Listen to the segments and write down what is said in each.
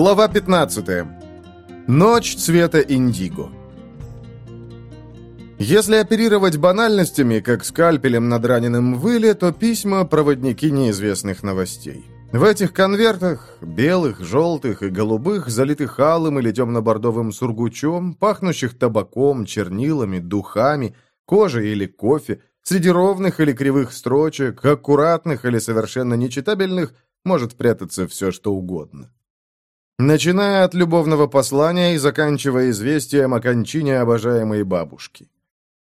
Глава 15. Ночь цвета индиго. Если оперировать банальностями, как скальпелем над раненым выле, то письма – проводники неизвестных новостей. В этих конвертах, белых, желтых и голубых, залитых алым или темно-бордовым сургучом, пахнущих табаком, чернилами, духами, кожей или кофе, среди ровных или кривых строчек, аккуратных или совершенно нечитабельных, может прятаться все, что угодно начиная от любовного послания и заканчивая известием о кончине обожаемой бабушки.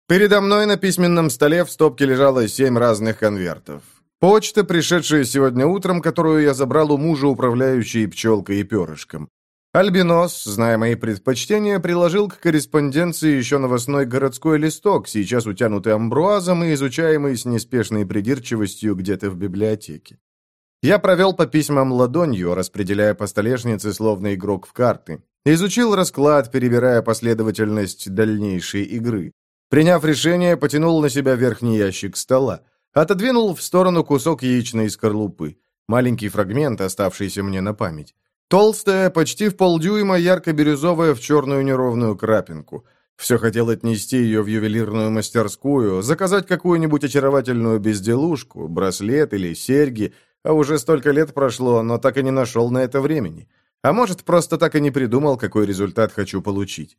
Передо мной на письменном столе в стопке лежало семь разных конвертов. Почта, пришедшая сегодня утром, которую я забрал у мужа, управляющей пчелкой и перышком. Альбинос, зная мои предпочтения, приложил к корреспонденции еще новостной городской листок, сейчас утянутый амбруазом и изучаемый с неспешной придирчивостью где-то в библиотеке. Я провел по письмам ладонью, распределяя по столешнице словно игрок в карты. Изучил расклад, перебирая последовательность дальнейшей игры. Приняв решение, потянул на себя верхний ящик стола. Отодвинул в сторону кусок яичной скорлупы. Маленький фрагмент, оставшийся мне на память. Толстая, почти в полдюйма, ярко-бирюзовая в черную неровную крапинку. Все хотел отнести ее в ювелирную мастерскую, заказать какую-нибудь очаровательную безделушку, браслет или серьги – а уже столько лет прошло, но так и не нашел на это времени. А может, просто так и не придумал, какой результат хочу получить.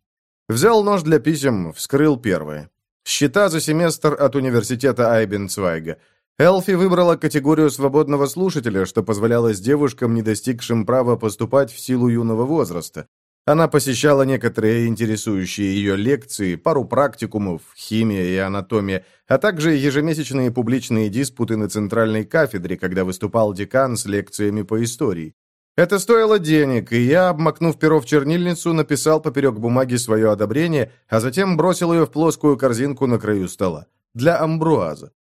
Взял нож для писем, вскрыл первое. Счета за семестр от университета Айбенцвайга. Элфи выбрала категорию свободного слушателя, что позволяло девушкам, не достигшим права поступать в силу юного возраста. Она посещала некоторые интересующие ее лекции, пару практикумов, химия и анатомия, а также ежемесячные публичные диспуты на центральной кафедре, когда выступал декан с лекциями по истории. Это стоило денег, и я, обмакнув перо в чернильницу, написал поперек бумаги свое одобрение, а затем бросил ее в плоскую корзинку на краю стола. Для амбруаза.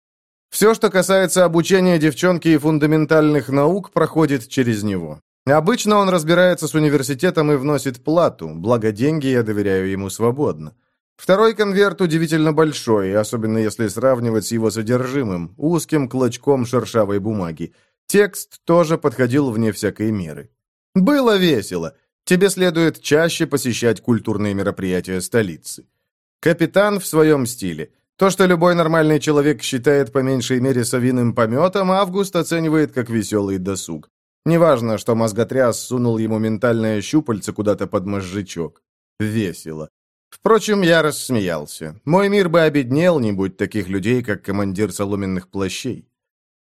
Все, что касается обучения девчонки и фундаментальных наук, проходит через него. Обычно он разбирается с университетом и вносит плату, благо деньги я доверяю ему свободно. Второй конверт удивительно большой, особенно если сравнивать с его содержимым, узким клочком шершавой бумаги. Текст тоже подходил вне всякой меры. «Было весело. Тебе следует чаще посещать культурные мероприятия столицы». «Капитан в своем стиле». То, что любой нормальный человек считает по меньшей мере совиным пометом, Август оценивает как веселый досуг. Неважно, что мозготряс сунул ему ментальное щупальце куда-то под мозжечок. Весело. Впрочем, я рассмеялся. Мой мир бы обеднел, не будь таких людей, как командир соломенных плащей.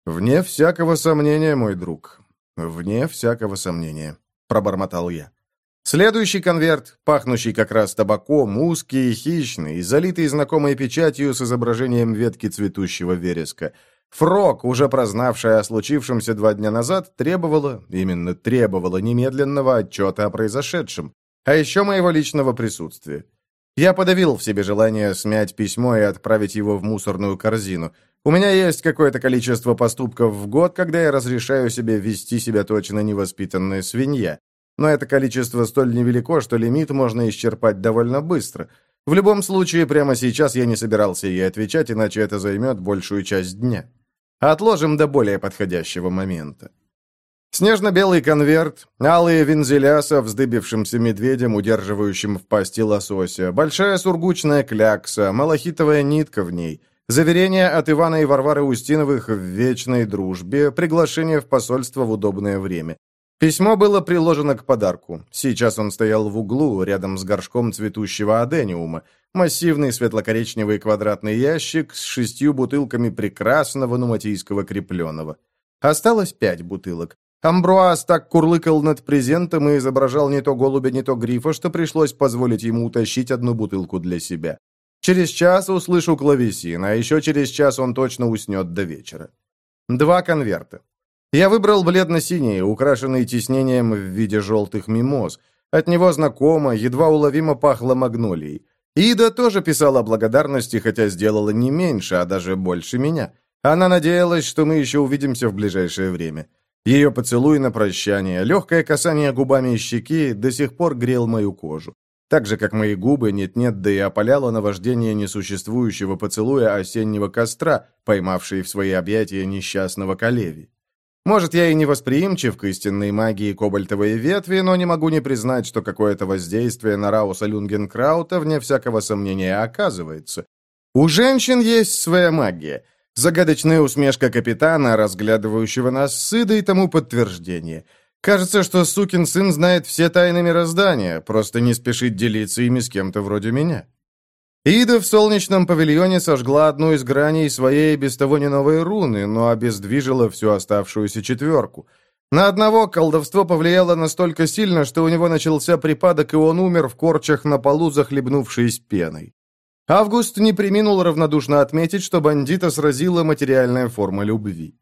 «Вне всякого сомнения, мой друг. Вне всякого сомнения», — пробормотал я. Следующий конверт, пахнущий как раз табаком, узкий и хищный, залитый знакомой печатью с изображением ветки цветущего вереска — Фрок, уже прознавшая о случившемся два дня назад, требовала, именно требовала немедленного отчета о произошедшем, а еще моего личного присутствия. Я подавил в себе желание смять письмо и отправить его в мусорную корзину. У меня есть какое-то количество поступков в год, когда я разрешаю себе вести себя точно невоспитанная свинья. Но это количество столь невелико, что лимит можно исчерпать довольно быстро. В любом случае, прямо сейчас я не собирался ей отвечать, иначе это займет большую часть дня. Отложим до более подходящего момента. Снежно-белый конверт, алые вензеля со вздыбившимся медведем, удерживающим в пасти лосося, большая сургучная клякса, малахитовая нитка в ней, заверение от Ивана и Варвары Устиновых в вечной дружбе, приглашение в посольство в удобное время, Письмо было приложено к подарку. Сейчас он стоял в углу, рядом с горшком цветущего адениума. Массивный светло-коричневый квадратный ящик с шестью бутылками прекрасного нуматийского крепленого. Осталось пять бутылок. Амбруаз так курлыкал над презентом и изображал не то голубя, не то грифа, что пришлось позволить ему утащить одну бутылку для себя. Через час услышу клавесин, а еще через час он точно уснет до вечера. Два конверта. Я выбрал бледно-синий, украшенный тиснением в виде желтых мимоз. От него знакомо, едва уловимо пахло магнолией. Ида тоже писала благодарности, хотя сделала не меньше, а даже больше меня. Она надеялась, что мы еще увидимся в ближайшее время. Ее поцелуй на прощание, легкое касание губами щеки до сих пор грел мою кожу. Так же, как мои губы, нет-нет, да и опаляло наваждение несуществующего поцелуя осеннего костра, поймавшей в свои объятия несчастного Калеви. Может, я и не восприимчив к истинной магии кобальтовой ветви, но не могу не признать, что какое-то воздействие на Рауса Люнгенкраута, вне всякого сомнения, оказывается. У женщин есть своя магия. Загадочная усмешка капитана, разглядывающего нас с Идой, тому подтверждение. Кажется, что сукин сын знает все тайны мироздания, просто не спешит делиться ими с кем-то вроде меня. Ида в солнечном павильоне сожгла одну из граней своей без того не новой руны, но обездвижила всю оставшуюся четверку. На одного колдовство повлияло настолько сильно, что у него начался припадок, и он умер в корчах на полу, захлебнувшись пеной. Август не приминул равнодушно отметить, что бандита сразила материальная форма любви.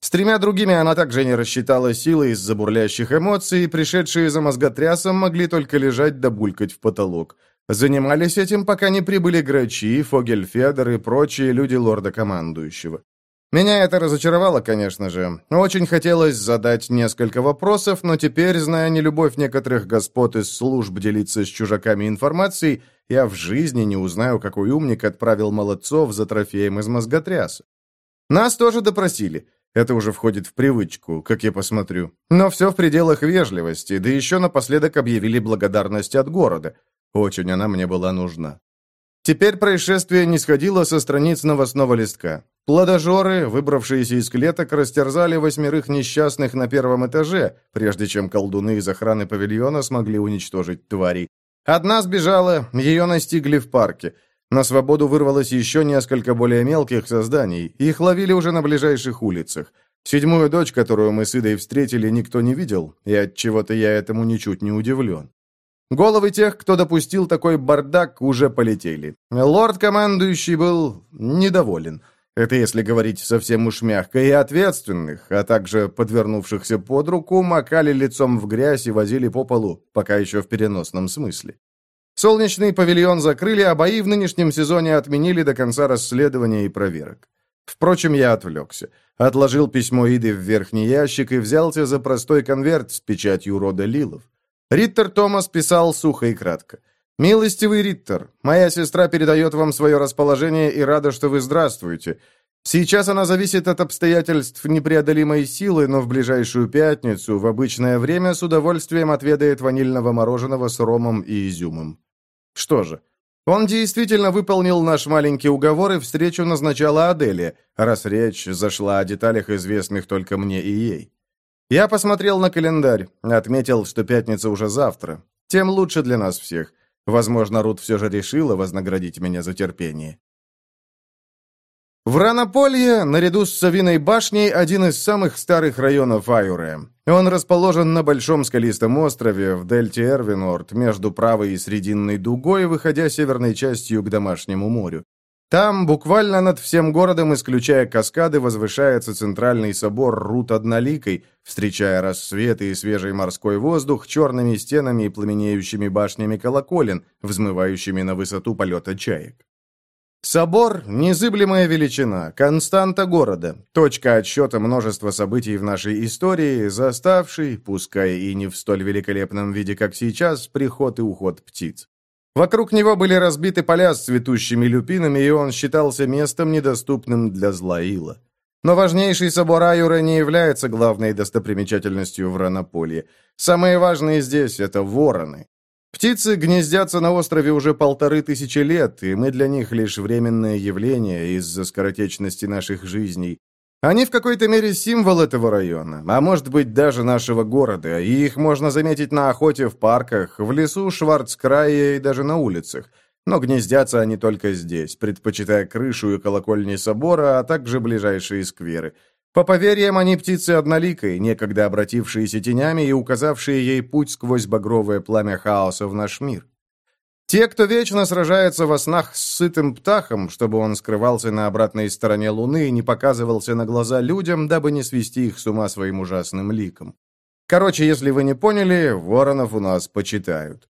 С тремя другими она также не рассчитала силы из-за бурлящих эмоций, и пришедшие за мозготрясом могли только лежать да булькать в потолок – Занимались этим, пока не прибыли Грачи, Фогельфедер и прочие люди лорда-командующего. Меня это разочаровало, конечно же. Очень хотелось задать несколько вопросов, но теперь, зная нелюбовь некоторых господ из служб делиться с чужаками информацией, я в жизни не узнаю, какой умник отправил молодцов за трофеем из мозготряса. Нас тоже допросили. Это уже входит в привычку, как я посмотрю. Но все в пределах вежливости, да еще напоследок объявили благодарность от города – очень она мне была нужна. Теперь происшествие не сходило со страниц новостного листка. Плодожоры, выбравшиеся из клеток, растерзали восьмерых несчастных на первом этаже, прежде чем колдуны из охраны павильона смогли уничтожить тварей. Одна сбежала, ее настигли в парке. На свободу вырвалось еще несколько более мелких созданий, их ловили уже на ближайших улицах. Седьмую дочь, которую мы с Идой встретили, никто не видел, и от чего то я этому ничуть не удивлен. Головы тех, кто допустил такой бардак, уже полетели. Лорд-командующий был недоволен. Это если говорить совсем уж мягко, и ответственных, а также подвернувшихся под руку, макали лицом в грязь и возили по полу, пока еще в переносном смысле. Солнечный павильон закрыли, а бои в нынешнем сезоне отменили до конца расследования и проверок. Впрочем, я отвлекся. Отложил письмо Иды в верхний ящик и взялся за простой конверт с печатью рода Лилов. Риттер Томас писал сухо и кратко. «Милостивый Риттер, моя сестра передает вам свое расположение и рада, что вы здравствуете. Сейчас она зависит от обстоятельств непреодолимой силы, но в ближайшую пятницу, в обычное время, с удовольствием отведает ванильного мороженого с ромом и изюмом». Что же, он действительно выполнил наш маленький уговор, и встречу назначала Аделия, раз речь зашла о деталях, известных только мне и ей. Я посмотрел на календарь, отметил, что пятница уже завтра. Тем лучше для нас всех. Возможно, Рут все же решила вознаградить меня за терпение. В наряду с Савиной башней, один из самых старых районов Айуре. Он расположен на большом скалистом острове в дельте Эрвинорд, между правой и срединной дугой, выходя северной частью к домашнему морю. Там, буквально над всем городом, исключая каскады, возвышается центральный собор Рут Одноликой, встречая рассветы и свежий морской воздух черными стенами и пламенеющими башнями колоколен, взмывающими на высоту полета чаек. Собор – незыблемая величина, константа города, точка отсчета множества событий в нашей истории, заставший, пускай и не в столь великолепном виде, как сейчас, приход и уход птиц. Вокруг него были разбиты поля с цветущими люпинами, и он считался местом, недоступным для злоила. Но важнейший собор Аюра не является главной достопримечательностью в Ранополье. Самые важные здесь — это вороны. Птицы гнездятся на острове уже полторы тысячи лет, и мы для них лишь временное явление из-за скоротечности наших жизней. Они в какой-то мере символ этого района, а может быть даже нашего города, и их можно заметить на охоте в парках, в лесу Шварцкрае и даже на улицах. Но гнездятся они только здесь, предпочитая крышу и колокольни собора, а также ближайшие скверы. По поверьям, они птицы одноликой, некогда обратившиеся тенями и указавшие ей путь сквозь багровое пламя хаоса в наш мир. Те, кто вечно сражается во снах с сытым птахом, чтобы он скрывался на обратной стороне Луны и не показывался на глаза людям, дабы не свести их с ума своим ужасным ликом. Короче, если вы не поняли, воронов у нас почитают.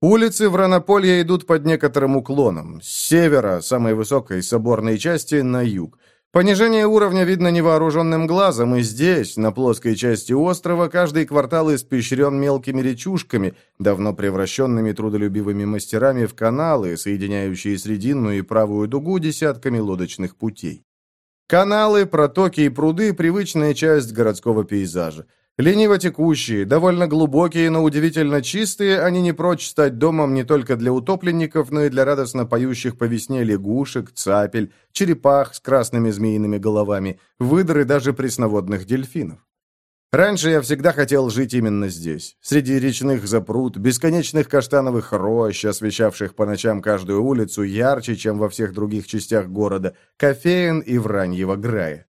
Улицы в Ранополье идут под некоторым уклоном. С севера, самой высокой соборной части, на юг – Понижение уровня видно невооруженным глазом, и здесь, на плоской части острова, каждый квартал испещрен мелкими речушками, давно превращенными трудолюбивыми мастерами в каналы, соединяющие срединную и правую дугу десятками лодочных путей. Каналы, протоки и пруды – привычная часть городского пейзажа. Лениво текущие, довольно глубокие, но удивительно чистые, они не прочь стать домом не только для утопленников, но и для радостно поющих по весне лягушек, цапель, черепах с красными змеиными головами, выдры даже пресноводных дельфинов. Раньше я всегда хотел жить именно здесь, среди речных запруд, бесконечных каштановых рощ, освещавших по ночам каждую улицу ярче, чем во всех других частях города, кофеин и враньего грая.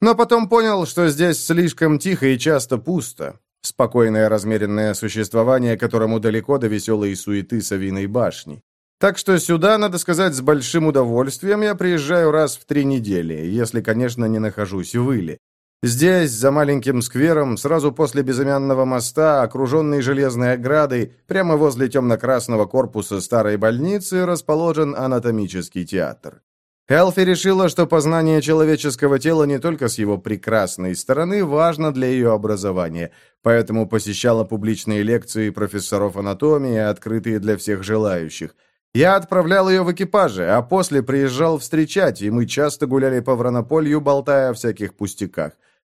Но потом понял, что здесь слишком тихо и часто пусто. Спокойное размеренное существование, которому далеко до веселой суеты Савиной башни. Так что сюда, надо сказать, с большим удовольствием я приезжаю раз в три недели, если, конечно, не нахожусь в Иле. Здесь, за маленьким сквером, сразу после безымянного моста, окруженный железной оградой, прямо возле темно-красного корпуса старой больницы, расположен анатомический театр. Элфи решила, что познание человеческого тела не только с его прекрасной стороны важно для ее образования, поэтому посещала публичные лекции профессоров анатомии, открытые для всех желающих. Я отправлял ее в экипаже, а после приезжал встречать, и мы часто гуляли по Вранополью, болтая о всяких пустяках.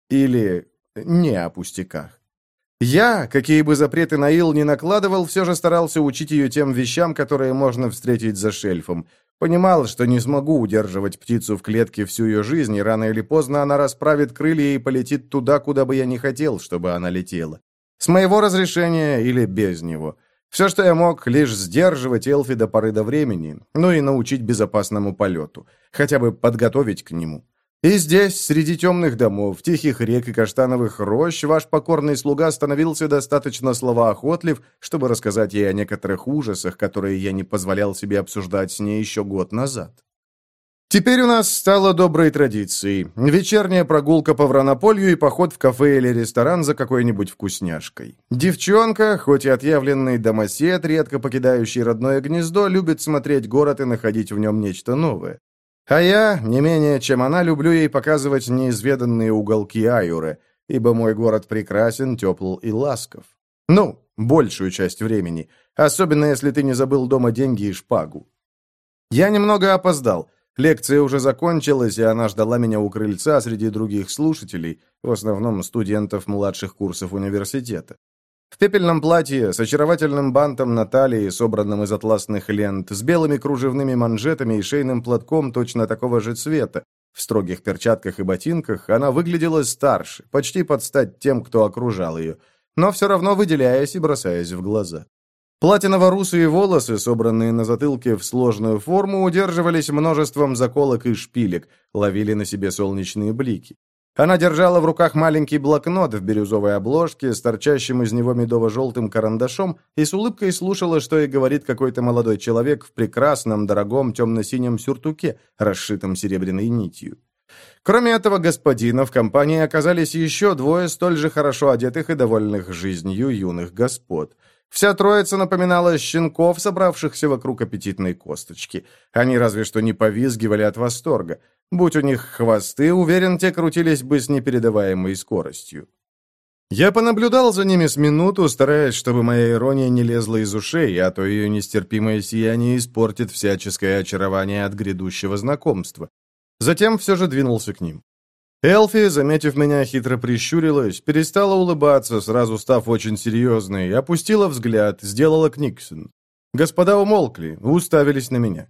Или не о пустяках. Я, какие бы запреты Наил не накладывал, все же старался учить ее тем вещам, которые можно встретить за шельфом – Понимал, что не смогу удерживать птицу в клетке всю ее жизнь, и рано или поздно она расправит крылья и полетит туда, куда бы я не хотел, чтобы она летела. С моего разрешения или без него. Все, что я мог, лишь сдерживать Элфи до поры до времени, ну и научить безопасному полету, хотя бы подготовить к нему. И и здесь, среди темных домов, тихих рек каштановых рощ, ваш покорный слуга становился достаточно чтобы рассказать ей о некоторых ужасах, которые я не позволял себе обсуждать с ней еще год назад. Теперь у нас стало доброй традицией. Вечерняя прогулка по Вранополью и поход в кафе или ресторан за какой-нибудь вкусняшкой. Девчонка, хоть и отъявленный домосед, редко покидающий родное гнездо, любит смотреть город и находить в нем нечто новое. А я, не менее чем она, люблю ей показывать неизведанные уголки Аюры, ибо мой город прекрасен, тепл и ласков. Ну, большую часть времени, особенно если ты не забыл дома деньги и шпагу. Я немного опоздал. Лекция уже закончилась, и она В пепельном платье, с очаровательным бантом на талии, собранным из атласных лент, с белыми кружевными манжетами и шейным платком точно такого же цвета, в строгих перчатках и ботинках, она выглядела старше, почти под стать тем, кто окружал ее, но все равно выделяясь и бросаясь в глаза. Платиново-русые волосы, собранные на затылке в сложную форму, удерживались множеством заколок и шпилек, ловили на себе солнечные блики. Она держала в руках маленький блокнот в бирюзовой обложке с торчащим из него медово-желтым карандашом и с улыбкой слушала, что ей говорит какой-то молодой человек в прекрасном, дорогом, темно-синем сюртуке, расшитом серебряной нитью. Кроме этого господина, в компании оказались еще двое столь же хорошо одетых и довольных жизнью юных господ – Вся троица напоминала щенков, собравшихся вокруг аппетитной косточки. Они разве что не повизгивали от восторга. Будь у них хвосты, уверен, те крутились бы с непередаваемой скоростью. Я понаблюдал за ними с минуту, стараясь, чтобы моя ирония не лезла из ушей, а то ее нестерпимое сияние испортит всяческое очарование от грядущего знакомства. Затем все же двинулся к ним. Элфи, заметив меня, хитро прищурилась, перестала улыбаться, сразу став очень серьезной, опустила взгляд, сделала книксон. Господа умолкли, уставились на меня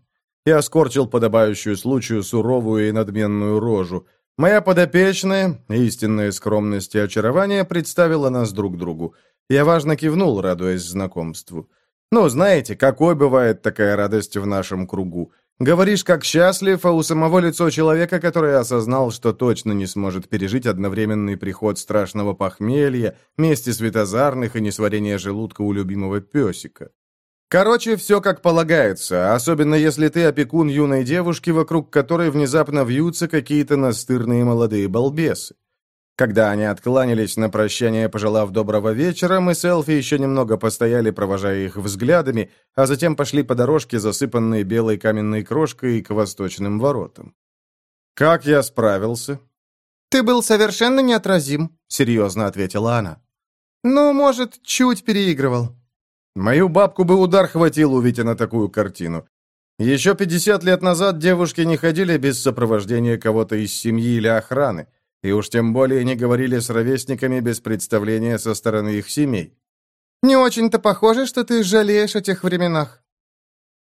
и оскорчил подобающую случаю суровую и надменную рожу. Моя подопечная, истинная скромность и очарование, представила нас друг другу. Я важно кивнул, радуясь знакомству. Ну, знаете, какой бывает такая радость в нашем кругу. Говоришь, как счастлив, а у самого лицо человека, который осознал, что точно не сможет пережить одновременный приход страшного похмелья, мести светозарных и несварения желудка у любимого песика. Короче, все как полагается, особенно если ты опекун юной девушки, вокруг которой внезапно вьются какие-то настырные молодые балбесы. Когда они откланялись на прощание, пожелав доброго вечера, мы с Элфи еще немного постояли, провожая их взглядами, а затем пошли по дорожке, засыпанной белой каменной крошкой, к восточным воротам. «Как я справился?» «Ты был совершенно неотразим», — серьезно ответила она. «Ну, может, чуть переигрывал. Мою бабку бы удар хватил, увидя на такую картину. Еще 50 лет назад девушки не ходили без сопровождения кого-то из семьи или охраны, и уж тем более не говорили с ровесниками без представления со стороны их семей. «Не очень-то похоже, что ты жалеешь о тех временах».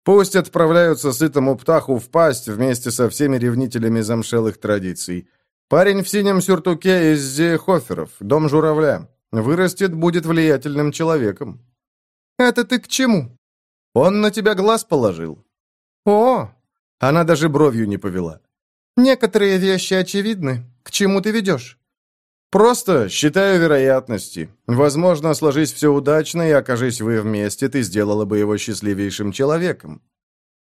Пусть отправляются сытому птаху в пасть вместе со всеми ревнителями замшелых традиций. Парень в синем сюртуке из Зеехоферов, дом журавля. Вырастет, будет влиятельным человеком. «Это ты к чему?» «Он на тебя глаз положил». «О!» Она даже бровью не повела. «Некоторые вещи очевидны. К чему ты ведешь?» «Просто считаю вероятности. Возможно, сложись все удачно, и окажись вы вместе, ты сделала бы его счастливейшим человеком».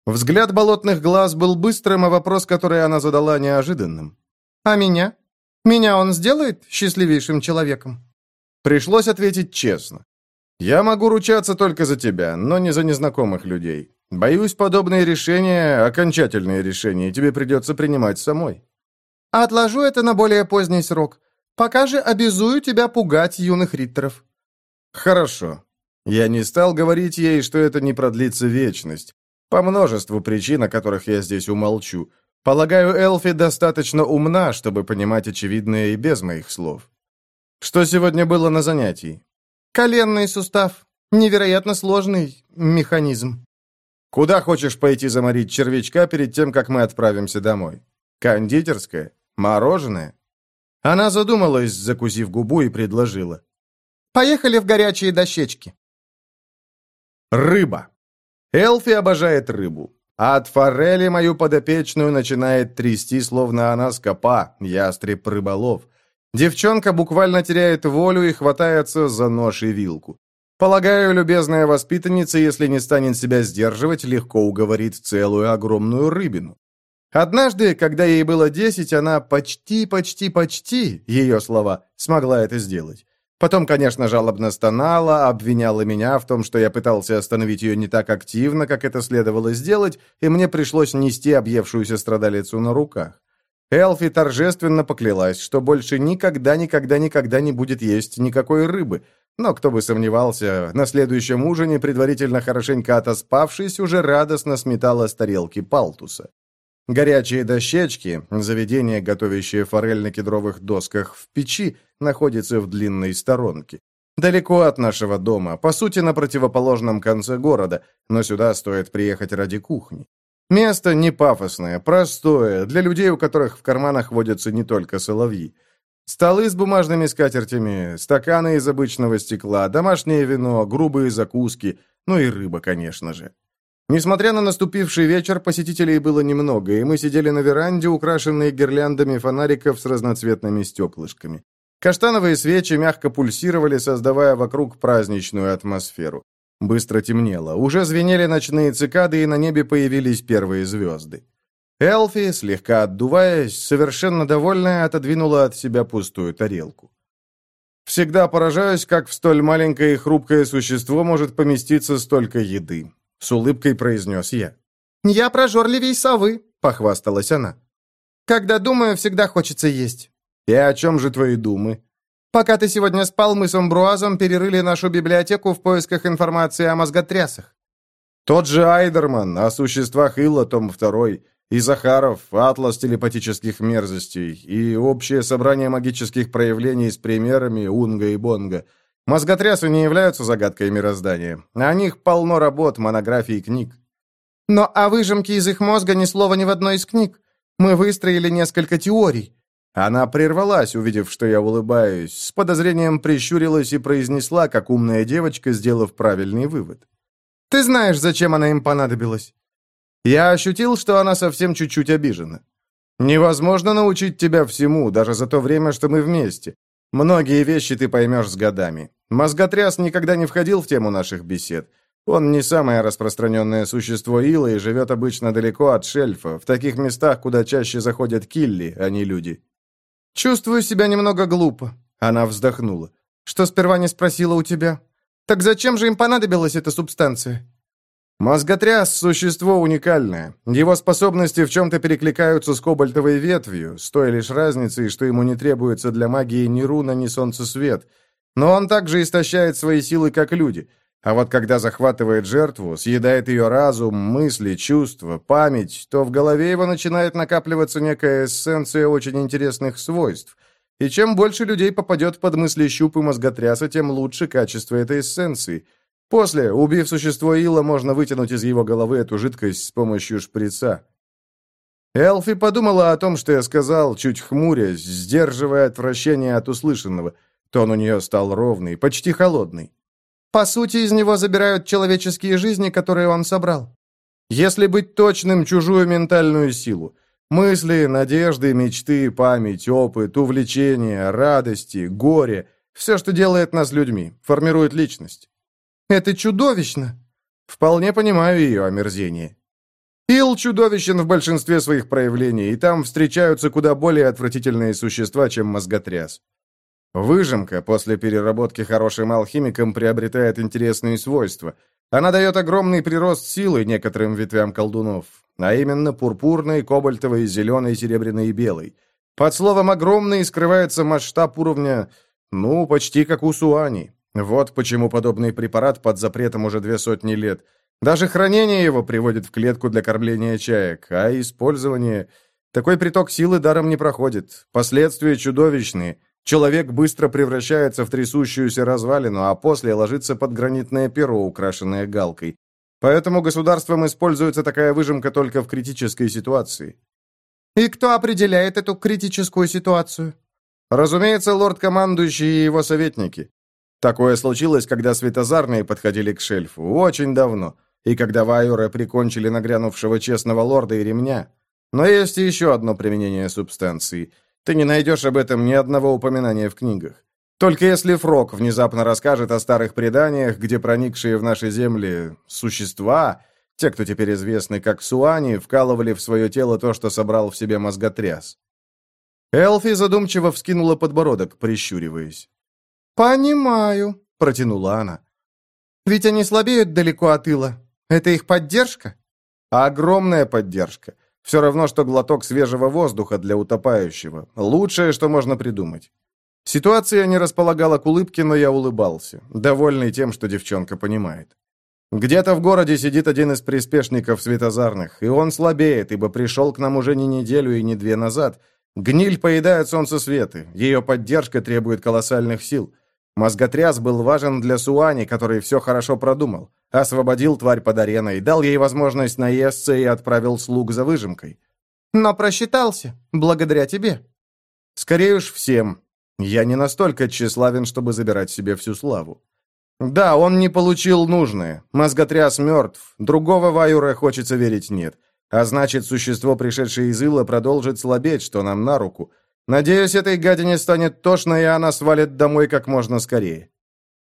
Взгляд болотных глаз был быстрым, а вопрос, который она задала, неожиданным. «А меня? Меня он сделает счастливейшим человеком?» Пришлось ответить честно. Я могу ручаться только за тебя, но не за незнакомых людей. Боюсь, подобные решения, окончательные решения, тебе придется принимать самой. Отложу это на более поздний срок. Пока же обязую тебя пугать юных риттеров. Хорошо. Я не стал говорить ей, что это не продлится вечность. По множеству причин, о которых я здесь умолчу. Полагаю, Элфи достаточно умна, чтобы понимать очевидное и без моих слов. Что сегодня было на занятии? Коленный сустав. Невероятно сложный механизм. Куда хочешь пойти заморить червячка перед тем, как мы отправимся домой? Кондитерская? Мороженое? Она задумалась, закусив губу, и предложила. Поехали в горячие дощечки. Рыба. Элфи обожает рыбу. А от форели мою подопечную начинает трясти, словно она скопа, ястреб-рыболов. Девчонка буквально теряет волю и хватается за нож и вилку. Полагаю, любезная воспитанница, если не станет себя сдерживать, легко уговорит целую огромную рыбину. Однажды, когда ей было десять, она почти, почти, почти, ее слова, смогла это сделать. Потом, конечно, жалобно стонала, обвиняла меня в том, что я пытался остановить ее не так активно, как это следовало сделать, и мне пришлось нести объевшуюся страдалицу на руках. Элфи торжественно поклялась, что больше никогда-никогда-никогда не будет есть никакой рыбы. Но кто бы сомневался, на следующем ужине, предварительно хорошенько отоспавшись, уже радостно сметала с тарелки палтуса. Горячие дощечки, заведение, готовящее форель на кедровых досках в печи, находится в длинной сторонке. Далеко от нашего дома, по сути, на противоположном конце города, но сюда стоит приехать ради кухни. Место не пафосное, простое, для людей, у которых в карманах водятся не только соловьи. Столы с бумажными скатертями, стаканы из обычного стекла, домашнее вино, грубые закуски, ну и рыба, конечно же. Несмотря на наступивший вечер, посетителей было немного, и мы сидели на веранде, украшенные гирляндами фонариков с разноцветными стеклышками. Каштановые свечи мягко пульсировали, создавая вокруг праздничную атмосферу. Быстро темнело. Уже звенели ночные цикады, и на небе появились первые звезды. Элфи, слегка отдуваясь, совершенно довольная, отодвинула от себя пустую тарелку. «Всегда поражаюсь, как в столь маленькое и хрупкое существо может поместиться столько еды», — с улыбкой произнес я. «Я прожорливей совы», — похвасталась она. «Когда думаю, всегда хочется есть». «И о чем же твои думы?» Пока ты сегодня спал, мы с Умбруазом перерыли нашу библиотеку в поисках информации о мозготрясах». Тот же Айдерман о существах Илла, том 2, и Захаров, атлас телепатических мерзостей, и общее собрание магических проявлений с примерами Унга и Бонга. Мозготрясы не являются загадкой мироздания. О них полно работ, монографий и книг. Но о выжимке из их мозга ни слова ни в одной из книг. Мы выстроили несколько теорий. Она прервалась, увидев, что я улыбаюсь, с подозрением прищурилась и произнесла, как умная девочка, сделав правильный вывод. «Ты знаешь, зачем она им понадобилась?» Я ощутил, что она совсем чуть-чуть обижена. «Невозможно научить тебя всему, даже за то время, что мы вместе. Многие вещи ты поймешь с годами. Мозготряс никогда не входил в тему наших бесед. Он не самое распространенное существо Ила и живет обычно далеко от шельфа, в таких местах, куда чаще заходят килли, а не люди». «Чувствую себя немного глупо», — она вздохнула. «Что сперва не спросила у тебя? Так зачем же им понадобилась эта субстанция?» Мозготряс – существо уникальное. Его способности в чем-то перекликаются с кобальтовой ветвью, с той лишь разницей, что ему не требуется для магии ни руна, ни солнцесвет. Но он также истощает свои силы, как люди – а вот когда захватывает жертву, съедает ее разум, мысли, чувства, память, то в голове его начинает накапливаться некая эссенция очень интересных свойств. И чем больше людей попадет под мысли щупы мозготряса, тем лучше качество этой эссенции. После, убив существо Ила, можно вытянуть из его головы эту жидкость с помощью шприца. Элфи подумала о том, что я сказал, чуть хмурясь, сдерживая отвращение от услышанного. Тон у нее стал ровный, почти холодный. По сути, из него забирают человеческие жизни, которые он собрал. Если быть точным, чужую ментальную силу. Мысли, надежды, мечты, память, опыт, увлечения, радости, горе. Все, что делает нас людьми, формирует личность. Это чудовищно. Вполне понимаю ее омерзение. Ил чудовищен в большинстве своих проявлений, и там встречаются куда более отвратительные существа, чем мозготряс. Выжимка после переработки хорошим алхимиком приобретает интересные свойства. Она дает огромный прирост силы некоторым ветвям колдунов, а именно пурпурной, кобальтовой, зеленой, серебряной и белой. Под словом «огромный» скрывается масштаб уровня, ну, почти как у Суани. Вот почему подобный препарат под запретом уже две сотни лет. Даже хранение его приводит в клетку для кормления чаек, а использование... Такой приток силы даром не проходит. Последствия чудовищные – Человек быстро превращается в трясущуюся развалину, а после ложится под гранитное перо, украшенное галкой. Поэтому государством используется такая выжимка только в критической ситуации. И кто определяет эту критическую ситуацию? Разумеется, лорд-командующий и его советники. Такое случилось, когда светозарные подходили к шельфу. Очень давно. И когда вайоры прикончили нагрянувшего честного лорда и ремня. Но есть еще одно применение субстанции – ты не найдешь об этом ни одного упоминания в книгах. Только если Фрок внезапно расскажет о старых преданиях, где проникшие в наши земли существа, те, кто теперь известны как Суани, вкалывали в свое тело то, что собрал в себе мозготряс. Элфи задумчиво вскинула подбородок, прищуриваясь. «Понимаю», — протянула она. «Ведь они слабеют далеко от ила. Это их поддержка?» «Огромная поддержка. Все равно, что глоток свежего воздуха для утопающего. Лучшее, что можно придумать. Ситуация не располагала к улыбке, но я улыбался, довольный тем, что девчонка понимает. Где-то в городе сидит один из приспешников светозарных, и он слабеет, ибо пришел к нам уже не неделю и не две назад. Гниль поедает солнцесветы, ее поддержка требует колоссальных сил. Мозготряс был важен для Суани, который все хорошо продумал. Освободил тварь под ареной, дал ей возможность наесться и отправил слуг за выжимкой. Но просчитался, благодаря тебе. Скорее уж всем. Я не настолько тщеславен, чтобы забирать себе всю славу. Да, он не получил нужное. Мозготряс мертв. Другого Ваюра, хочется верить, нет. А значит, существо, пришедшее из Ила, продолжит слабеть, что нам на руку. Надеюсь, этой гадине станет тошно, и она свалит домой как можно скорее.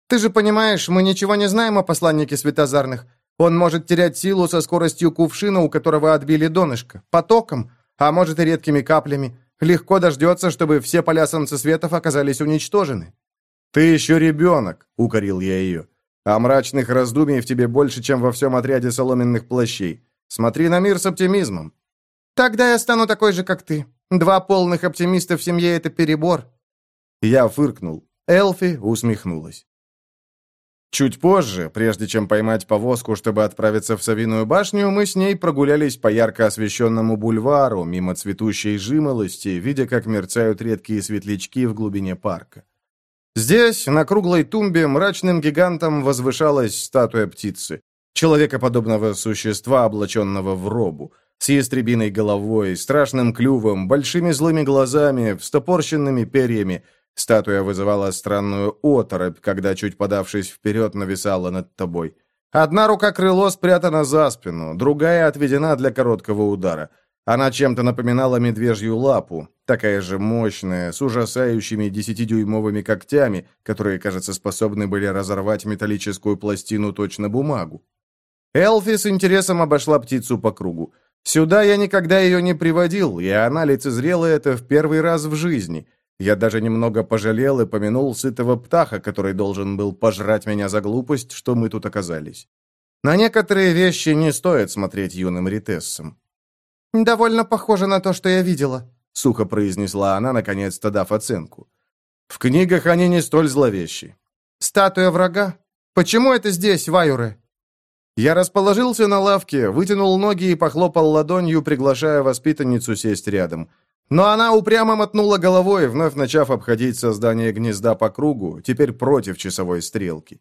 Ты же понимаешь, мы ничего не знаем о посланнике светозарных. Он может терять силу со скоростью кувшина, у которого отбили донышко, потоком, а может и редкими каплями. Легко дождется, чтобы все поля солнцесветов оказались уничтожены». «Ты еще ребенок», — укорил я ее. «А мрачных раздумий в тебе больше, чем во всем отряде соломенных плащей. Смотри на мир с оптимизмом». «Тогда я стану такой же, как ты. Два полных оптимиста в семье — это перебор». Я фыркнул. Элфи усмехнулась. Чуть позже, прежде чем поймать повозку, чтобы отправиться в Савиную башню, мы с ней прогулялись по ярко освещенному бульвару, мимо цветущей жимолости, видя, как мерцают редкие светлячки в глубине парка. Здесь, на круглой тумбе, мрачным гигантом возвышалась статуя птицы, человекоподобного существа, облаченного в робу, с ястребиной головой, страшным клювом, большими злыми глазами, встопорщенными перьями — Статуя вызывала странную оторопь, когда, чуть подавшись вперед, нависала над тобой. Одна рука крыло спрятана за спину, другая отведена для короткого удара. Она чем-то напоминала медвежью лапу, такая же мощная, с ужасающими десятидюймовыми когтями, которые, кажется, способны были разорвать металлическую пластину точно бумагу. Элфи с интересом обошла птицу по кругу. «Сюда я никогда ее не приводил, и она лицезрела это в первый раз в жизни». Я даже немного пожалел и помянул сытого птаха, который должен был пожрать меня за глупость, что мы тут оказались. На некоторые вещи не стоит смотреть юным ритессам. «Довольно похоже на то, что я видела», — сухо произнесла она, наконец-то дав оценку. «В книгах они не столь зловещи». «Статуя врага? Почему это здесь, вайуры? Я расположился на лавке, вытянул ноги и похлопал ладонью, приглашая воспитанницу сесть рядом — но она упрямо мотнула головой, вновь начав обходить создание гнезда по кругу, теперь против часовой стрелки.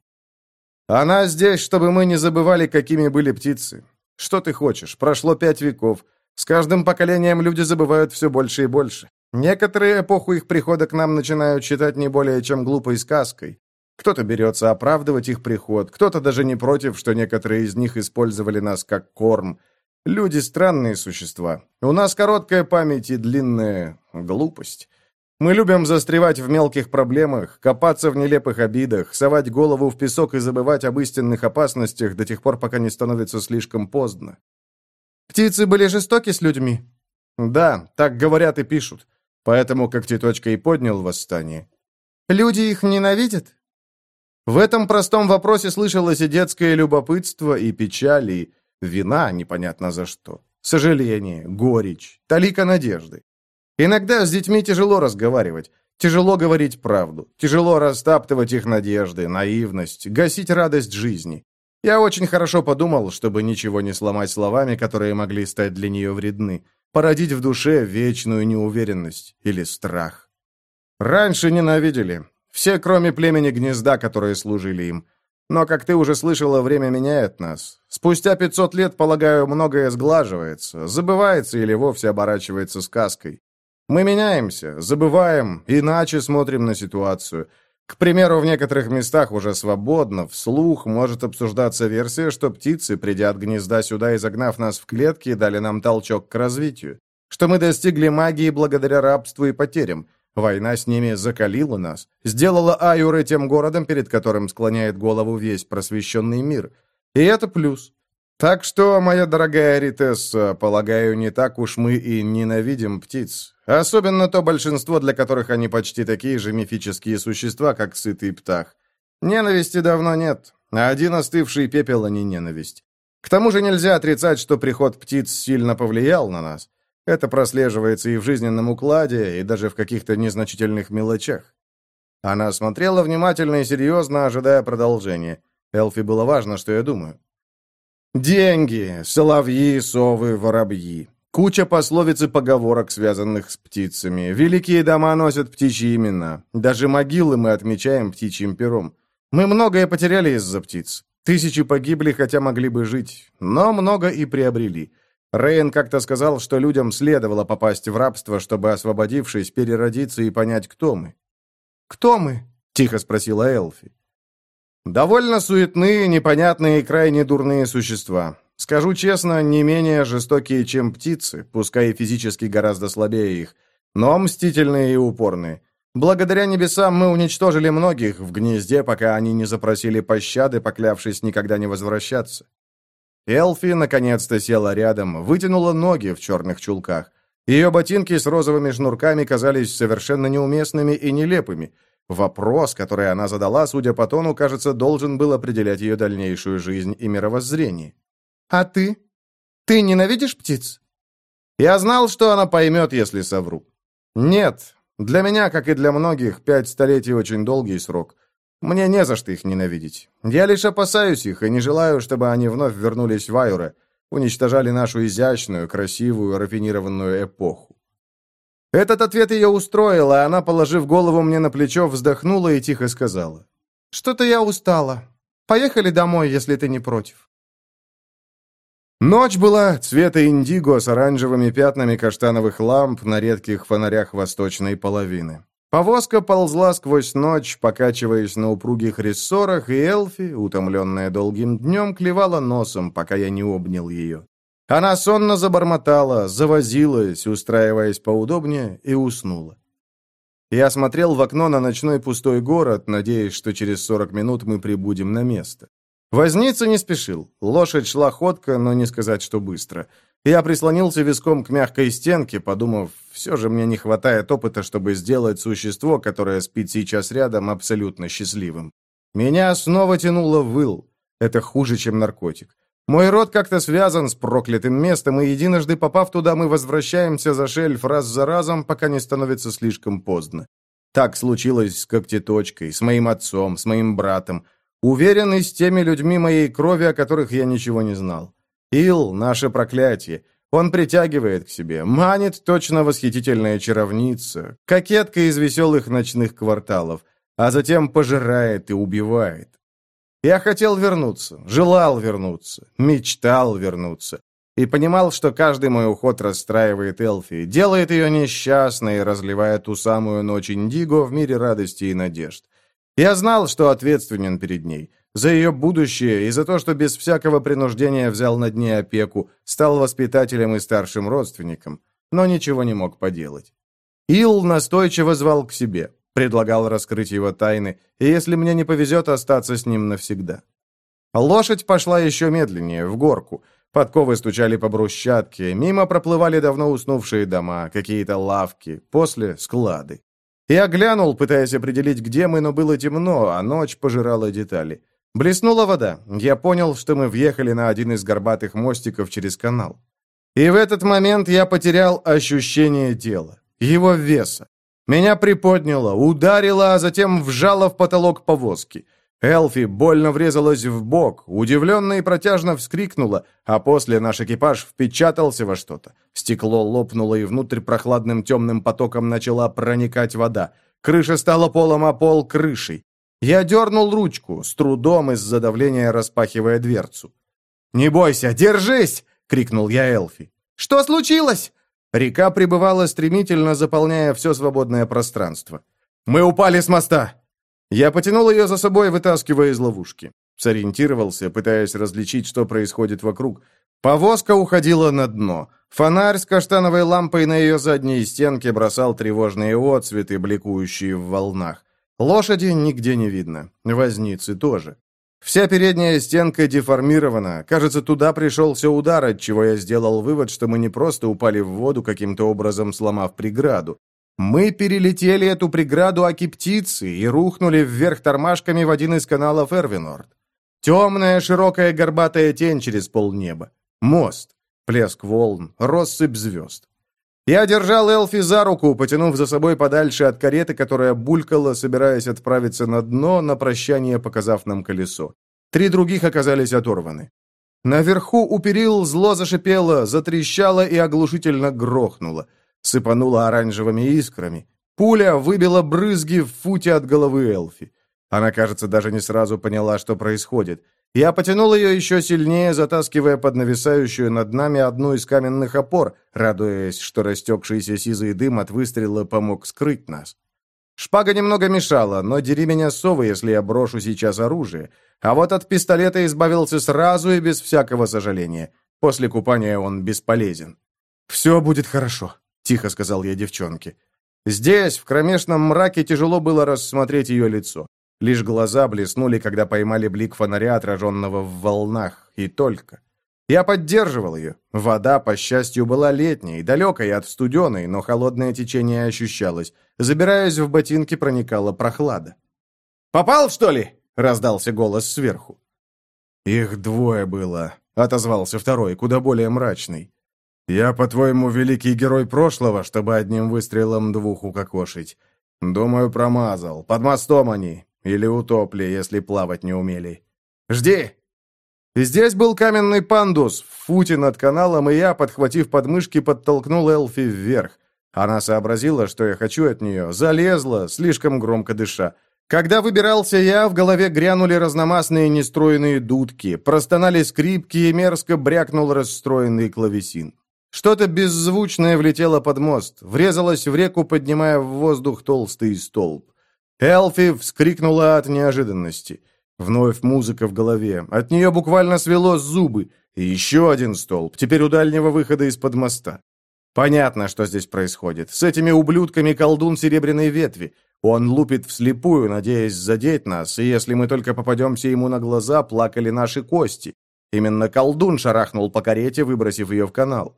«Она здесь, чтобы мы не забывали, какими были птицы. Что ты хочешь? Прошло пять веков. С каждым поколением люди забывают все больше и больше. Некоторые эпоху их прихода к нам начинают считать не более чем глупой сказкой. Кто-то берется оправдывать их приход, кто-то даже не против, что некоторые из них использовали нас как корм – Люди – странные существа. У нас короткая память и длинная глупость. Мы любим застревать в мелких проблемах, копаться в нелепых обидах, совать голову в песок и забывать об истинных опасностях до тех пор, пока не становится слишком поздно. Птицы были жестоки с людьми? Да, так говорят и пишут. Поэтому Когтеточка и поднял восстание. Люди их ненавидят? В этом простом вопросе слышалось и детское любопытство, и печаль, и Вина непонятно за что. Сожаление, горечь, талика надежды. Иногда с детьми тяжело разговаривать, тяжело говорить правду, тяжело растаптывать их надежды, наивность, гасить радость жизни. Я очень хорошо подумал, чтобы ничего не сломать словами, которые могли стать для нее вредны, породить в душе вечную неуверенность или страх. Раньше ненавидели. Все, кроме племени гнезда, которые служили им. Но, как ты уже слышала, время меняет нас. Спустя 500 лет, полагаю, многое сглаживается, забывается или вовсе оборачивается сказкой. Мы меняемся, забываем, иначе смотрим на ситуацию. К примеру, в некоторых местах уже свободно, вслух может обсуждаться версия, что птицы, придя от гнезда сюда и загнав нас в клетки, дали нам толчок к развитию. Что мы достигли магии благодаря рабству и потерям – Война с ними закалила нас, сделала Аюры тем городом, перед которым склоняет голову весь просвещенный мир. И это плюс. Так что, моя дорогая Ритесса, полагаю, не так уж мы и ненавидим птиц. Особенно то большинство, для которых они почти такие же мифические существа, как сытый птах. Ненависти давно нет, а один остывший пепел, а не ненависть. К тому же нельзя отрицать, что приход птиц сильно повлиял на нас. Это прослеживается и в жизненном укладе, и даже в каких-то незначительных мелочах. Она смотрела внимательно и серьезно, ожидая продолжения. Элфи было важно, что я думаю. «Деньги, соловьи, совы, воробьи. Куча пословиц и поговорок, связанных с птицами. Великие дома носят птичьи имена. Даже могилы мы отмечаем птичьим пером. Мы многое потеряли из-за птиц. Тысячи погибли, хотя могли бы жить, но много и приобрели». Рейн как-то сказал, что людям следовало попасть в рабство, чтобы, освободившись, переродиться и понять, кто мы. «Кто мы?» — тихо спросила Элфи. «Довольно суетные, непонятные и крайне дурные существа. Скажу честно, не менее жестокие, чем птицы, пускай и физически гораздо слабее их, но мстительные и упорные. Благодаря небесам мы уничтожили многих в гнезде, пока они не запросили пощады, поклявшись никогда не возвращаться. Элфи наконец-то села рядом, вытянула ноги в черных чулках. Ее ботинки с розовыми шнурками казались совершенно неуместными и нелепыми. Вопрос, который она задала, судя по тону, кажется, должен был определять ее дальнейшую жизнь и мировоззрение. «А ты? Ты ненавидишь птиц?» Я знал, что она поймет, если совру. «Нет. Для меня, как и для многих, пять столетий очень долгий срок. Мне не за что их ненавидеть. Я лишь опасаюсь их и не желаю, чтобы они вновь вернулись в Айура, уничтожали нашу изящную, красивую, рафинированную эпоху. Этот ответ ее устроил, а она, положив голову мне на плечо, вздохнула и тихо сказала. «Что-то я устала. Поехали домой, если ты не против». Ночь была цвета индиго с оранжевыми пятнами каштановых ламп на редких фонарях восточной половины. Повозка ползла сквозь ночь, покачиваясь на упругих рессорах, и Элфи, утомленная долгим днем, клевала носом, пока я не обнял ее. Она сонно забормотала, завозилась, устраиваясь поудобнее, и уснула. Я смотрел в окно на ночной пустой город, надеясь, что через сорок минут мы прибудем на место. Возница не спешил. Лошадь шла ходко, но не сказать, что быстро. Я прислонился виском к мягкой стенке, подумав, все же мне не хватает опыта, чтобы сделать существо, которое спит сейчас рядом, абсолютно счастливым. Меня снова тянуло выл. Это хуже, чем наркотик. Мой род как-то связан с проклятым местом, и единожды попав туда, мы возвращаемся за шельф раз за разом, пока не становится слишком поздно. Так случилось с когтеточкой, с моим отцом, с моим братом. Уверен, и с теми людьми моей крови, о которых я ничего не знал. Ил — наше проклятие. Он притягивает к себе, манит точно восхитительная чаровница, кокетка из веселых ночных кварталов, а затем пожирает и убивает. Я хотел вернуться, желал вернуться, мечтал вернуться. И понимал, что каждый мой уход расстраивает Элфи, делает ее несчастной, разливая ту самую ночь Индиго в мире радости и надежд. Я знал, что ответственен перед ней — за ее будущее и за то, что без всякого принуждения взял над ней опеку, стал воспитателем и старшим родственником, но ничего не мог поделать. Ил настойчиво звал к себе, предлагал раскрыть его тайны, и если мне не повезет, остаться с ним навсегда. Лошадь пошла еще медленнее, в горку. Подковы стучали по брусчатке, мимо проплывали давно уснувшие дома, какие-то лавки, после — склады. Я глянул, пытаясь определить, где мы, но было темно, а ночь пожирала детали. Блеснула вода. Я понял, что мы въехали на один из горбатых мостиков через канал. И в этот момент я потерял ощущение тела, его веса. Меня приподняло, ударило, а затем вжало в потолок повозки. Элфи больно врезалась в бок, удивленно и протяжно вскрикнула, а после наш экипаж впечатался во что-то. Стекло лопнуло, и внутрь прохладным темным потоком начала проникать вода. Крыша стала полом, а пол — крышей. Я дернул ручку, с трудом из-за давления распахивая дверцу. «Не бойся, держись!» — крикнул я Элфи. «Что случилось?» Река пребывала стремительно, заполняя все свободное пространство. «Мы упали с моста!» Я потянул ее за собой, вытаскивая из ловушки. Сориентировался, пытаясь различить, что происходит вокруг. Повозка уходила на дно. Фонарь с каштановой лампой на ее задней стенке бросал тревожные отцветы, бликующие в волнах. Лошади нигде не видно, возницы тоже. Вся передняя стенка деформирована. Кажется, туда пришелся удар, от чего я сделал вывод, что мы не просто упали в воду, каким-то образом сломав преграду. Мы перелетели эту преграду аки птицы и рухнули вверх тормашками в один из каналов Эрвинорд. Темная, широкая, горбатая тень через полнеба. Мост. Плеск волн, россыпь звезд. Я держал Элфи за руку, потянув за собой подальше от кареты, которая булькала, собираясь отправиться на дно, на прощание показав нам колесо. Три других оказались оторваны. Наверху у перил зло зашипело, затрещало и оглушительно грохнуло. Сыпануло оранжевыми искрами. Пуля выбила брызги в футе от головы Элфи. Она, кажется, даже не сразу поняла, что происходит. Я потянул ее еще сильнее, затаскивая под нависающую над нами одну из каменных опор, радуясь, что растекшийся сизый дым от выстрела помог скрыть нас. Шпага немного мешала, но дери меня совы, если я брошу сейчас оружие. А вот от пистолета избавился сразу и без всякого сожаления. После купания он бесполезен. «Все будет хорошо», — тихо сказал я девчонке. Здесь, в кромешном мраке, тяжело было рассмотреть ее лицо. Лишь глаза блеснули, когда поймали блик фонаря, отраженного в волнах, и только. Я поддерживал ее. Вода, по счастью, была летней, далекой от студеной, но холодное течение ощущалось. Забираясь в ботинки, проникала прохлада. «Попал, что ли?» — раздался голос сверху. «Их двое было», — отозвался второй, куда более мрачный. «Я, по-твоему, великий герой прошлого, чтобы одним выстрелом двух укокошить. Думаю, промазал. Под мостом они. Или утопли, если плавать не умели. «Жди!» Здесь был каменный пандус, в футе над каналом, и я, подхватив подмышки, подтолкнул Элфи вверх. Она сообразила, что я хочу от нее, залезла, слишком громко дыша. Когда выбирался я, в голове грянули разномастные нестроенные дудки, простонали скрипки и мерзко брякнул расстроенный клавесин. Что-то беззвучное влетело под мост, врезалось в реку, поднимая в воздух толстый столб. Элфи вскрикнула от неожиданности. Вновь музыка в голове. От нее буквально свело зубы. И еще один столб, теперь у дальнего выхода из-под моста. Понятно, что здесь происходит. С этими ублюдками колдун серебряной ветви. Он лупит вслепую, надеясь задеть нас, и если мы только попадемся ему на глаза, плакали наши кости. Именно колдун шарахнул по карете, выбросив ее в канал.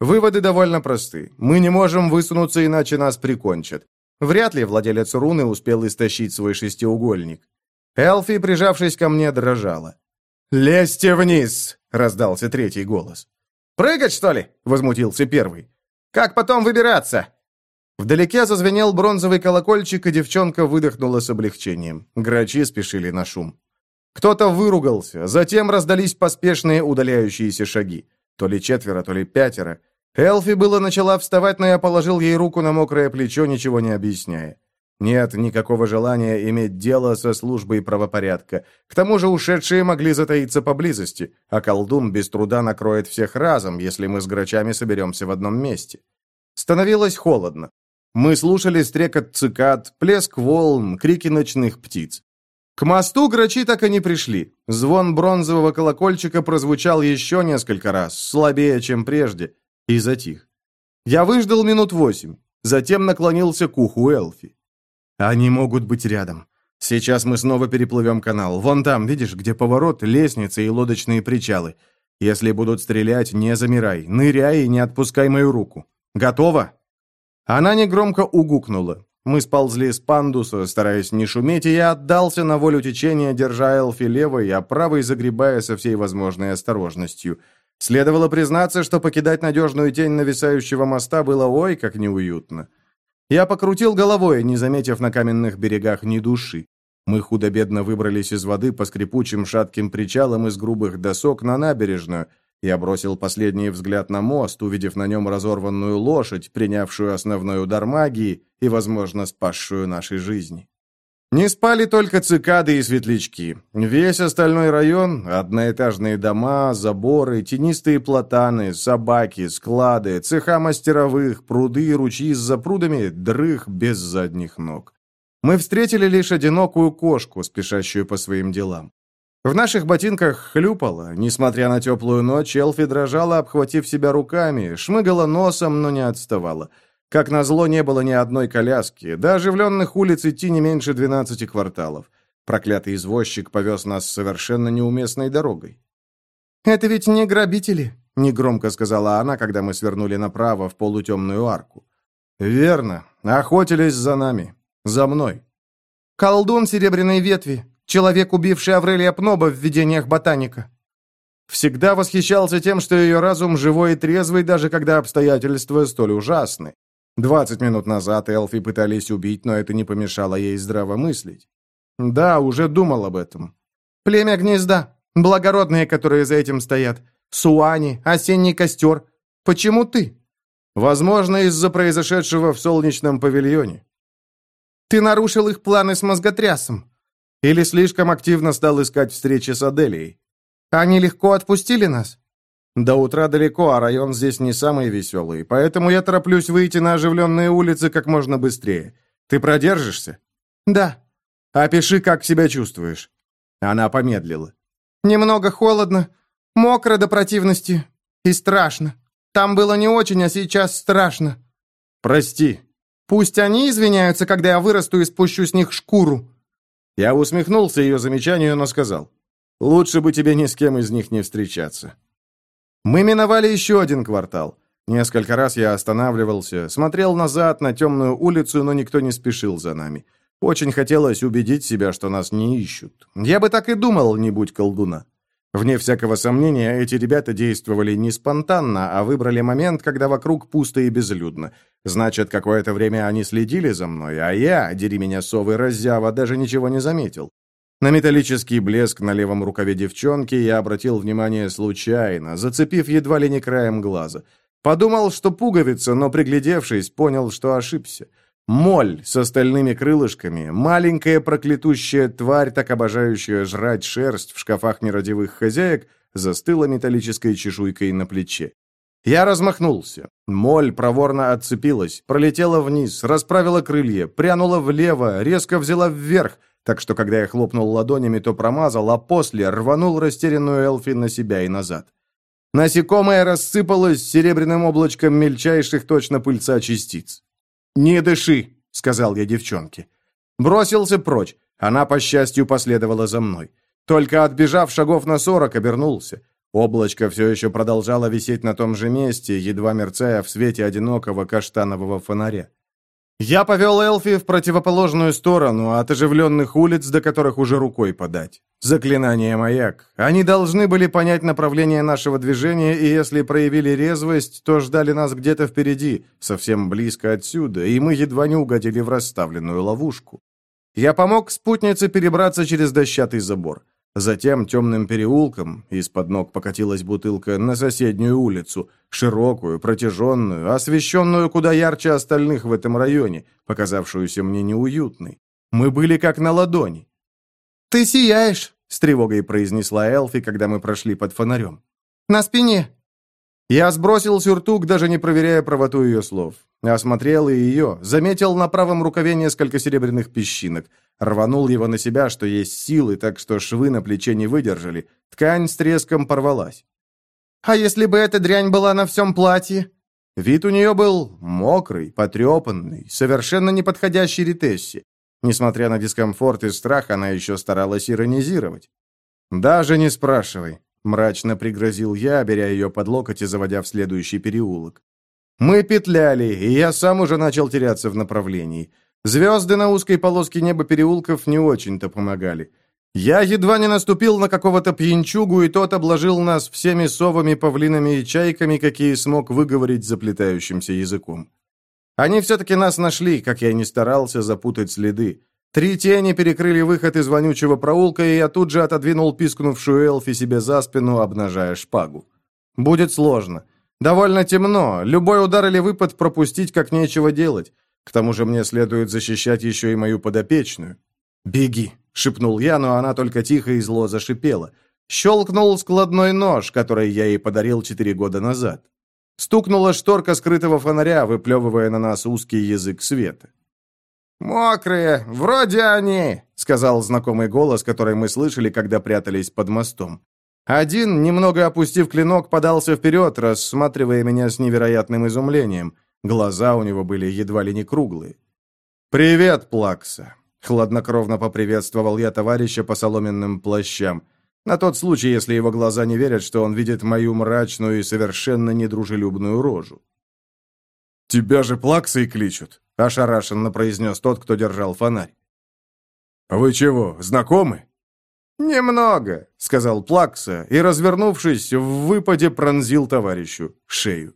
Выводы довольно просты. Мы не можем высунуться, иначе нас прикончат. Вряд ли владелец руны успел истощить свой шестиугольник. Элфи, прижавшись ко мне, дрожала. «Лезьте вниз!» — раздался третий голос. «Прыгать, что ли?» — возмутился первый. «Как потом выбираться?» Вдалеке зазвенел бронзовый колокольчик, и девчонка выдохнула с облегчением. Грачи спешили на шум. Кто-то выругался, затем раздались поспешные удаляющиеся шаги. То ли четверо, то ли пятеро. Элфи было начала вставать, но я положил ей руку на мокрое плечо, ничего не объясняя. Нет никакого желания иметь дело со службой правопорядка. К тому же ушедшие могли затаиться поблизости, а колдун без труда накроет всех разом, если мы с грачами соберемся в одном месте. Становилось холодно. Мы слушали стрекот цикад, плеск волн, крики ночных птиц. К мосту грачи так и не пришли. Звон бронзового колокольчика прозвучал еще несколько раз, слабее, чем прежде и затих. Я выждал минут восемь, затем наклонился к уху Элфи. «Они могут быть рядом. Сейчас мы снова переплывем канал. Вон там, видишь, где поворот, лестницы и лодочные причалы. Если будут стрелять, не замирай, ныряй и не отпускай мою руку. Готово?» Она негромко угукнула. Мы сползли с пандуса, стараясь не шуметь, и я отдался на волю течения, держа Элфи левой, а правой загребая со всей возможной осторожностью – Следовало признаться, что покидать надежную тень нависающего моста было ой, как неуютно. Я покрутил головой, не заметив на каменных берегах ни души. Мы худо-бедно выбрались из воды по скрипучим шатким причалам из грубых досок на набережную. Я бросил последний взгляд на мост, увидев на нем разорванную лошадь, принявшую основной удар магии и, возможно, спасшую наши жизни. Не спали только цикады и светлячки. Весь остальной район – одноэтажные дома, заборы, тенистые платаны, собаки, склады, цеха мастеровых, пруды и ручьи с запрудами – дрых без задних ног. Мы встретили лишь одинокую кошку, спешащую по своим делам. В наших ботинках хлюпала, несмотря на теплую ночь, Элфи дрожала, обхватив себя руками, шмыгала носом, но не отставала – как назло, не было ни одной коляски, до оживленных улиц идти не меньше 12 кварталов. Проклятый извозчик повез нас совершенно неуместной дорогой. «Это ведь не грабители», — негромко сказала она, когда мы свернули направо в полутемную арку. «Верно. Охотились за нами. За мной». «Колдун серебряной ветви. Человек, убивший Аврелия Пноба в видениях ботаника». Всегда восхищался тем, что ее разум живой и трезвый, даже когда обстоятельства столь ужасны. Двадцать минут назад Элфи пытались убить, но это не помешало ей здравомыслить. Да, уже думал об этом. «Племя гнезда. Благородные, которые за этим стоят. Суани, осенний костер. Почему ты?» «Возможно, из-за произошедшего в солнечном павильоне». «Ты нарушил их планы с мозготрясом». «Или слишком активно стал искать встречи с Аделией». «Они легко отпустили нас?» До утра далеко, а район здесь не самый веселый, поэтому я тороплюсь выйти на оживленные улицы как можно быстрее. Ты продержишься?» «Да». «Опиши, как себя чувствуешь». Она помедлила. «Немного холодно, мокро до противности и страшно. Там было не очень, а сейчас страшно». «Прости». «Пусть они извиняются, когда я вырасту и спущу с них шкуру». Я усмехнулся ее замечанию, но сказал, «Лучше бы тебе ни с кем из них не встречаться». Мы миновали еще один квартал. Несколько раз я останавливался, смотрел назад на темную улицу, но никто не спешил за нами. Очень хотелось убедить себя, что нас не ищут. Я бы так и думал, не будь колдуна. Вне всякого сомнения, эти ребята действовали не спонтанно, а выбрали момент, когда вокруг пусто и безлюдно. Значит, какое-то время они следили за мной, а я, дери меня совы раззява, даже ничего не заметил. На металлический блеск на левом рукаве девчонки я обратил внимание случайно, зацепив едва ли не краем глаза. Подумал, что пуговица, но приглядевшись, понял, что ошибся. Моль с остальными крылышками, маленькая проклятущая тварь, так обожающая жрать шерсть в шкафах нерадивых хозяек, застыла металлической чешуйкой на плече. Я размахнулся. Моль проворно отцепилась, пролетела вниз, расправила крылья, прянула влево, резко взяла вверх, так что, когда я хлопнул ладонями, то промазал, а после рванул растерянную Элфин на себя и назад. Насекомое рассыпалось серебряным облачком мельчайших точно пыльца частиц. «Не дыши!» — сказал я девчонке. Бросился прочь. Она, по счастью, последовала за мной. Только отбежав шагов на сорок, обернулся. Облачко все еще продолжало висеть на том же месте, едва мерцая в свете одинокого каштанового фонаря. Я повел Элфи в противоположную сторону, от оживленных улиц, до которых уже рукой подать. Заклинание маяк. Они должны были понять направление нашего движения, и если проявили резвость, то ждали нас где-то впереди, совсем близко отсюда, и мы едва не угодили в расставленную ловушку. Я помог спутнице перебраться через дощатый забор. Затем темным переулком из-под ног покатилась бутылка на соседнюю улицу, широкую, протяженную, освещенную куда ярче остальных в этом районе, показавшуюся мне неуютной. Мы были как на ладони. «Ты сияешь!» — с тревогой произнесла Элфи, когда мы прошли под фонарем. «На спине!» Я сбросил сюртук, даже не проверяя правоту ее слов. Осмотрел и ее, заметил на правом рукаве несколько серебряных песчинок. Рванул его на себя, что есть силы, так что швы на плече не выдержали. Ткань с треском порвалась. «А если бы эта дрянь была на всем платье?» Вид у нее был мокрый, потрепанный, совершенно неподходящий ретесси. Несмотря на дискомфорт и страх, она еще старалась иронизировать. «Даже не спрашивай», мрачно пригрозил я, беря ее под локоть и заводя в следующий переулок. Мы петляли, и я сам уже начал теряться в направлении. Звезды на узкой полоске неба переулков не очень-то помогали. Я едва не наступил на какого-то пьянчугу, и тот обложил нас всеми совами, павлинами и чайками, какие смог выговорить заплетающимся языком. Они все-таки нас нашли, как я не старался запутать следы. Три тени перекрыли выход из вонючего проулка, и я тут же отодвинул пискнувшую Элфи себе за спину, обнажая шпагу. «Будет сложно. Довольно темно. Любой удар или выпад пропустить как нечего делать. К тому же мне следует защищать еще и мою подопечную». «Беги!» — шепнул я, но она только тихо и зло зашипела. Щелкнул складной нож, который я ей подарил четыре года назад. Стукнула шторка скрытого фонаря, выплевывая на нас узкий язык света. «Мокрые! Вроде они!» — сказал знакомый голос, который мы слышали, когда прятались под мостом. Один, немного опустив клинок, подался вперед, рассматривая меня с невероятным изумлением. Глаза у него были едва ли не круглые. «Привет, Плакса!» — хладнокровно поприветствовал я товарища по соломенным плащам. На тот случай, если его глаза не верят, что он видит мою мрачную и совершенно недружелюбную рожу. «Тебя же Плаксой кличут!» — ошарашенно произнес тот, кто держал фонарь. «Вы чего, знакомы?» «Немного», — сказал Плакса и, развернувшись, в выпаде пронзил товарищу шею.